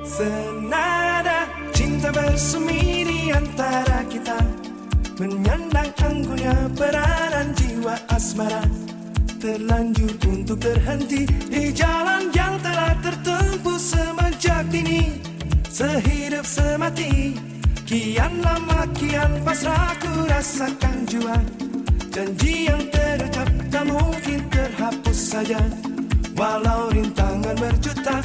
Senada cinta bersemi di antara kita. Menyandang anggunnya peranan jiwa asmara. Terlanjur untuk terhenti di jalan yang telah tertempuh semenjak dini. Sehidup semati Kian lama kian pasrah ku rasakan jua. Janji yang terucap tak mungkin terhapus saja. Walau rintangan berjuta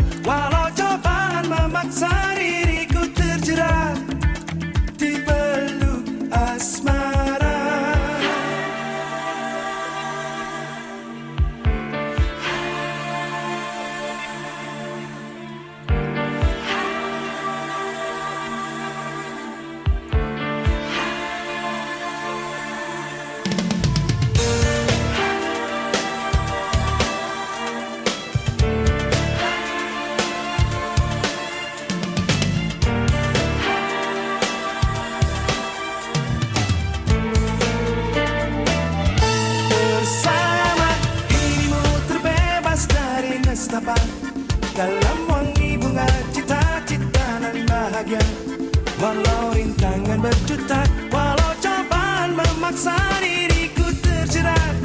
Walau rintangan berjuta Walau cobaan memaksa diriku terjerat.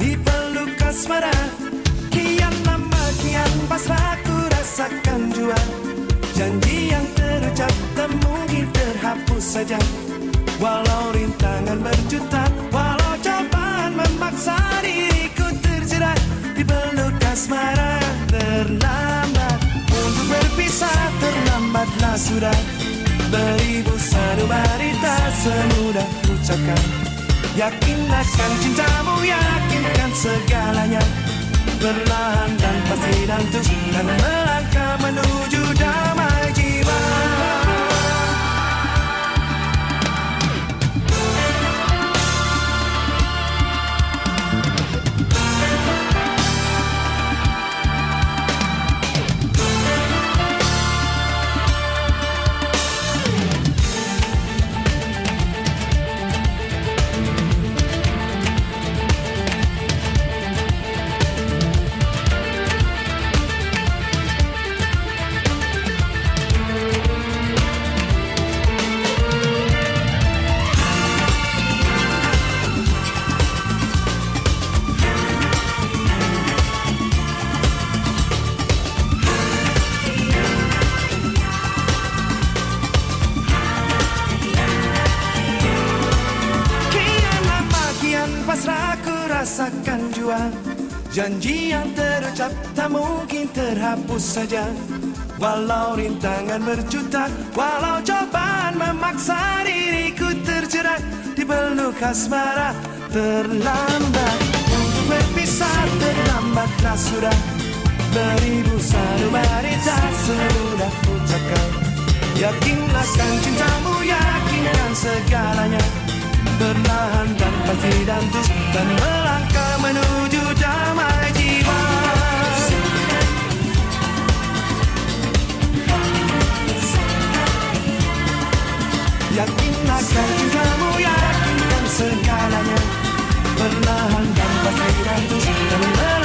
Di peluk asmara Kian lama kian pasrah ku rasakan jua. Janji yang terucap tak mungkin terhapus saja. Walau rintangan berjuta Walau cobaan memaksa diriku terjerat. Di peluk asmara Terlambat. Untuk berpisah Terlambatlah sudah Beribu sanubari tak semudah ucapkan. Yakinlah kan cintamu Yakinkan segalanya. Perlahan dan pasti dan terus Dan melangkah menuju damai Janji yang terucap tak mungkin terhapus saja. Walau rintangan berjuta Walau cobaan memaksa diriku terjerat Di peluk asmara terlambat. Untuk berpisah terlambatlah sudah. Beribu sanubari tak semudah ucapkan. Yakinlah kan cintamu yakinkan segalanya. Perlahan dan pasti dan terus Dan melangkah menuju Yakinlah kamu yakinkan segalanya. Perlahan dan pasti dan